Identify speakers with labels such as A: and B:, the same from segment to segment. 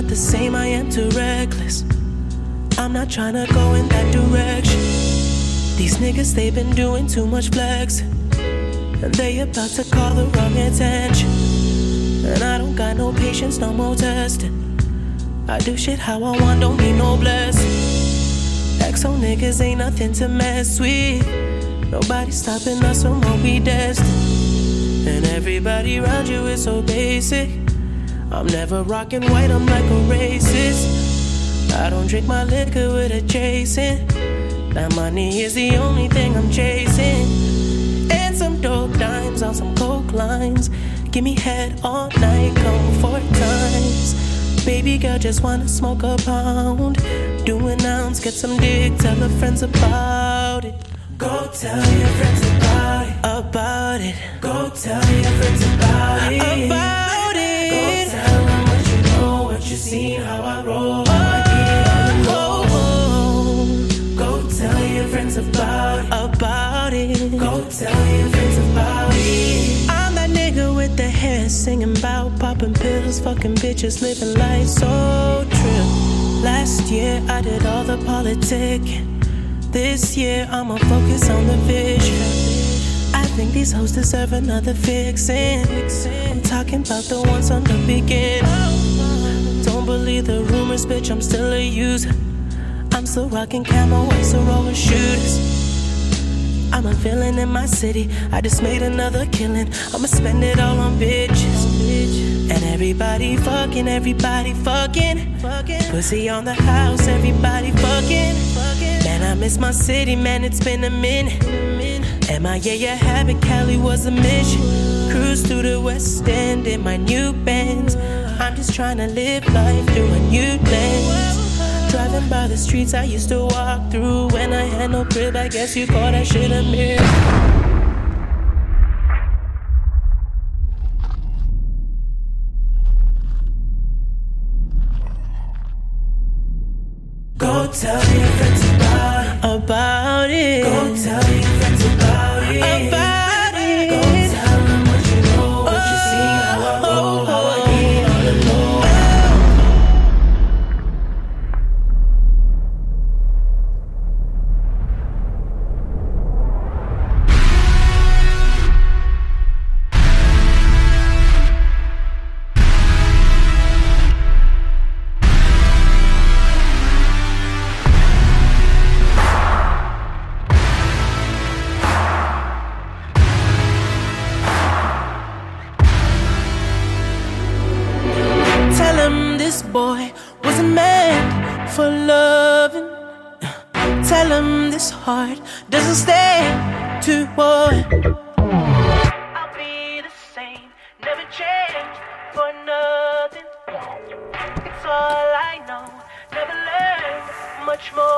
A: not the same, I am too reckless. I'm not trying to go in that direction. These niggas, they've been doing too much flex. And they about to call the wrong attention. And I don't got no patience, no more testing. I do shit how I want, don't need no blessing. XO niggas ain't nothing to mess with. Nobody stopping us from what we destined. And everybody around you is so basic. I'm never rocking white, I'm like a racist. I don't drink my liquor with a chasing. That money is the only thing I'm chasing. And some dope dimes on some coke lines. Give me head all night, come four times. Baby girl just wanna smoke a pound. Do an ounce, get some dick, tell her friends about it. Go tell your friends about it. About it. Go tell your friends about it. Tell your friends about it. I'm that nigga with the hair singing about popping pills, fucking bitches, living life so true. Last year I did all the politicking. This year I'ma focus on the vision. I think these hoes deserve another fixin'. I'm talking about the ones on the beginning. Don't believe the rumors, bitch, I'm still a user. I'm still rocking camo, white rolling shooters. I'm a villain in my city. I just made another killing. I'ma spend it all on bitches. And everybody fucking, everybody fucking. Pussy on the house, everybody fucking. Man, I miss my city, man, it's been a minute. MIA, a habit, Cali was a mission. Cruise through the West End in my new Benz. I'm just trying to live life through a new lens. By the streets I used to walk through when I had no crib. I guess you call that shit a mirror. Go tell your friends about. About it. Go tell your friends about it. About wasn't meant for loving. Tell him this heart doesn't stay to one. I'll be the same, never change for nothing. It's all I know, never learn much more.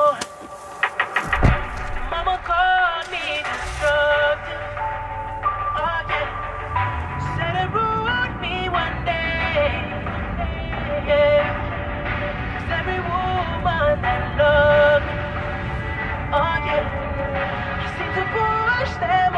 A: every woman that loves me. Oh yeah, you seem to push them